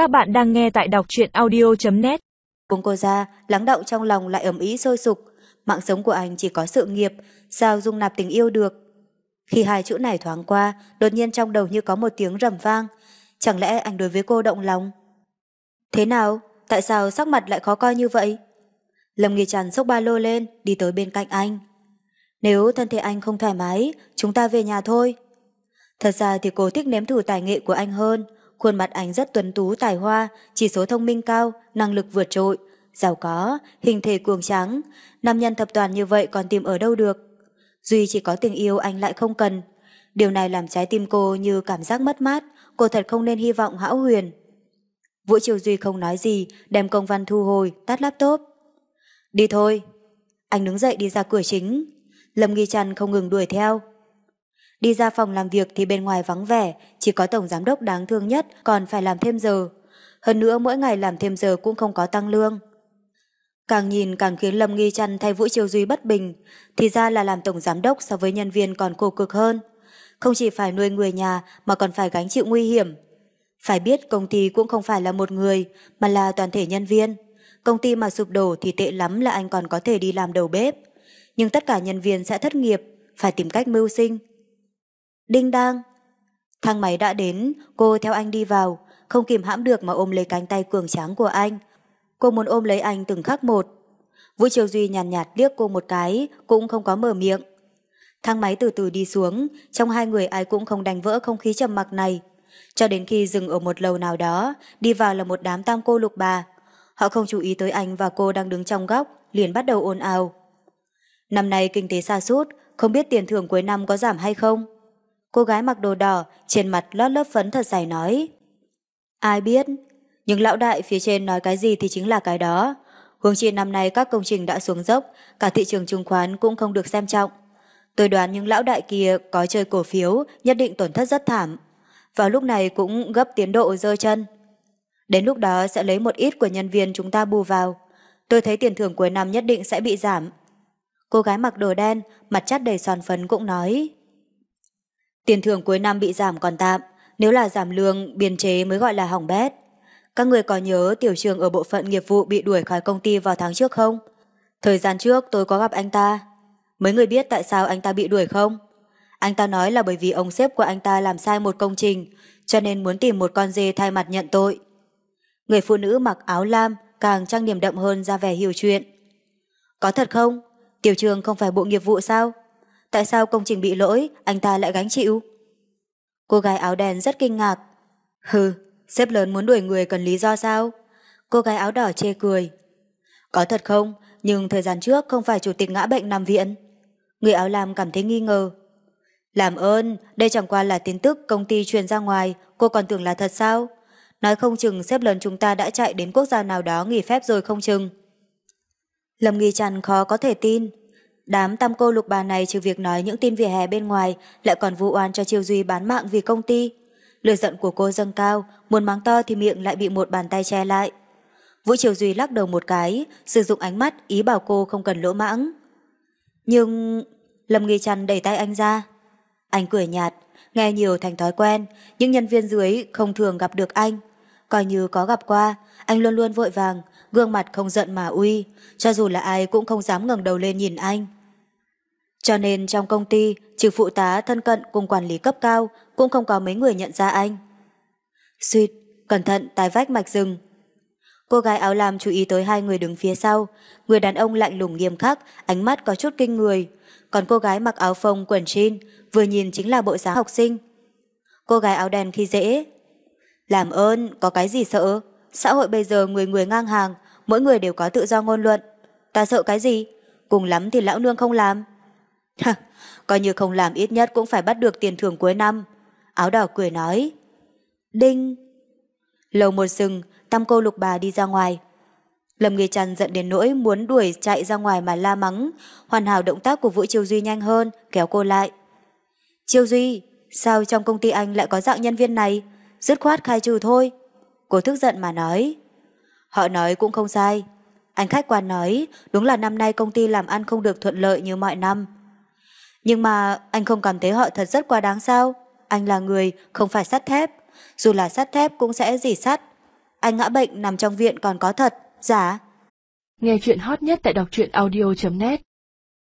Các bạn đang nghe tại đọc truyện audio.net Buông cô ra, lắng động trong lòng lại ẩm ý sôi sục. Mạng sống của anh chỉ có sự nghiệp, sao dung nạp tình yêu được. Khi hai chữ này thoáng qua, đột nhiên trong đầu như có một tiếng rầm vang. Chẳng lẽ anh đối với cô động lòng? Thế nào? Tại sao sắc mặt lại khó coi như vậy? Lâm Nghi Trần xốc ba lô lên, đi tới bên cạnh anh. Nếu thân thể anh không thoải mái, chúng ta về nhà thôi. Thật ra thì cô thích nếm thử tài nghệ của anh hơn. Khuôn mặt anh rất tuấn tú tài hoa, chỉ số thông minh cao, năng lực vượt trội, giàu có, hình thể cuồng trắng. Nam nhân thập toàn như vậy còn tìm ở đâu được. Duy chỉ có tình yêu anh lại không cần. Điều này làm trái tim cô như cảm giác mất mát, cô thật không nên hy vọng hão huyền. Vũ Triều Duy không nói gì, đem công văn thu hồi, tắt laptop. Đi thôi. Anh đứng dậy đi ra cửa chính. Lâm Nghi Trăn không ngừng đuổi theo. Đi ra phòng làm việc thì bên ngoài vắng vẻ, chỉ có tổng giám đốc đáng thương nhất còn phải làm thêm giờ. Hơn nữa mỗi ngày làm thêm giờ cũng không có tăng lương. Càng nhìn càng khiến Lâm Nghi Trăn thay Vũ Chiêu Duy bất bình, thì ra là làm tổng giám đốc so với nhân viên còn khổ cực hơn. Không chỉ phải nuôi người nhà mà còn phải gánh chịu nguy hiểm. Phải biết công ty cũng không phải là một người, mà là toàn thể nhân viên. Công ty mà sụp đổ thì tệ lắm là anh còn có thể đi làm đầu bếp. Nhưng tất cả nhân viên sẽ thất nghiệp, phải tìm cách mưu sinh. Đinh đang. Thang máy đã đến, cô theo anh đi vào, không kìm hãm được mà ôm lấy cánh tay cường tráng của anh. Cô muốn ôm lấy anh từng khắc một. Vũ Triều Duy nhàn nhạt, nhạt liếc cô một cái, cũng không có mở miệng. Thang máy từ từ đi xuống, trong hai người ai cũng không đánh vỡ không khí trầm mặc này. Cho đến khi dừng ở một lầu nào đó, đi vào là một đám tam cô lục bà. Họ không chú ý tới anh và cô đang đứng trong góc, liền bắt đầu ồn ào. Năm nay kinh tế xa sút không biết tiền thưởng cuối năm có giảm hay không? Cô gái mặc đồ đỏ, trên mặt lót lớp phấn thật dày nói. Ai biết, nhưng lão đại phía trên nói cái gì thì chính là cái đó. Hướng chi năm nay các công trình đã xuống dốc, cả thị trường chứng khoán cũng không được xem trọng. Tôi đoán những lão đại kia có chơi cổ phiếu nhất định tổn thất rất thảm. Vào lúc này cũng gấp tiến độ rơi chân. Đến lúc đó sẽ lấy một ít của nhân viên chúng ta bù vào. Tôi thấy tiền thưởng cuối năm nhất định sẽ bị giảm. Cô gái mặc đồ đen, mặt chắt đầy son phấn cũng nói. Tiền thưởng cuối năm bị giảm còn tạm, nếu là giảm lương, biên chế mới gọi là hỏng bét. Các người có nhớ tiểu trường ở bộ phận nghiệp vụ bị đuổi khỏi công ty vào tháng trước không? Thời gian trước tôi có gặp anh ta. Mấy người biết tại sao anh ta bị đuổi không? Anh ta nói là bởi vì ông sếp của anh ta làm sai một công trình, cho nên muốn tìm một con dê thay mặt nhận tội. Người phụ nữ mặc áo lam càng trang điểm đậm hơn ra vẻ hiểu chuyện. Có thật không? Tiểu trường không phải bộ nghiệp vụ sao? Tại sao công trình bị lỗi, anh ta lại gánh chịu? Cô gái áo đen rất kinh ngạc. Hừ, sếp lớn muốn đuổi người cần lý do sao? Cô gái áo đỏ chê cười. Có thật không, nhưng thời gian trước không phải chủ tịch ngã bệnh nằm viện. Người áo lam cảm thấy nghi ngờ. Làm ơn, đây chẳng qua là tin tức công ty truyền ra ngoài, cô còn tưởng là thật sao? Nói không chừng sếp lớn chúng ta đã chạy đến quốc gia nào đó nghỉ phép rồi không chừng. Lâm Nghi Trần khó có thể tin, Đám tam cô lục bà này trừ việc nói những tin vỉa hè bên ngoài lại còn vụ oan cho Chiêu Duy bán mạng vì công ty. Lửa giận của cô dâng cao, muốn mắng to thì miệng lại bị một bàn tay che lại. Vũ Triều Duy lắc đầu một cái, sử dụng ánh mắt ý bảo cô không cần lỗ mãng. Nhưng... Lâm Nghi Trăn đẩy tay anh ra. Anh cười nhạt, nghe nhiều thành thói quen, những nhân viên dưới không thường gặp được anh. Coi như có gặp qua, anh luôn luôn vội vàng, gương mặt không giận mà uy, cho dù là ai cũng không dám ngẩng đầu lên nhìn anh. Cho nên trong công ty, trừ phụ tá thân cận cùng quản lý cấp cao cũng không có mấy người nhận ra anh. Suýt, cẩn thận tai vách mạch rừng. Cô gái áo lam chú ý tới hai người đứng phía sau, người đàn ông lạnh lùng nghiêm khắc, ánh mắt có chút kinh người, còn cô gái mặc áo phông quần jean, vừa nhìn chính là bộ dáng học sinh. Cô gái áo đen khi dễ. Làm ơn, có cái gì sợ? Xã hội bây giờ người người ngang hàng, mỗi người đều có tự do ngôn luận. Ta sợ cái gì? Cùng lắm thì lão nương không làm. Coi như không làm ít nhất cũng phải bắt được tiền thưởng cuối năm. Áo đỏ cười nói. Đinh! Lầu một rừng, tam cô lục bà đi ra ngoài. Lâm Nghi Trần giận đến nỗi muốn đuổi chạy ra ngoài mà la mắng. Hoàn hảo động tác của Vũ Triều Duy nhanh hơn, kéo cô lại. Triều Duy, sao trong công ty anh lại có dạng nhân viên này? Dứt khoát khai trừ thôi. Cô thức giận mà nói. Họ nói cũng không sai. Anh khách quan nói, đúng là năm nay công ty làm ăn không được thuận lợi như mọi năm. Nhưng mà anh không cảm thấy họ thật rất quá đáng sao? Anh là người, không phải sắt thép. Dù là sắt thép cũng sẽ dỉ sắt. anh ngã bệnh nằm trong viện còn có thật, giả. Nghe chuyện hot nhất tại đọc truyện audio.net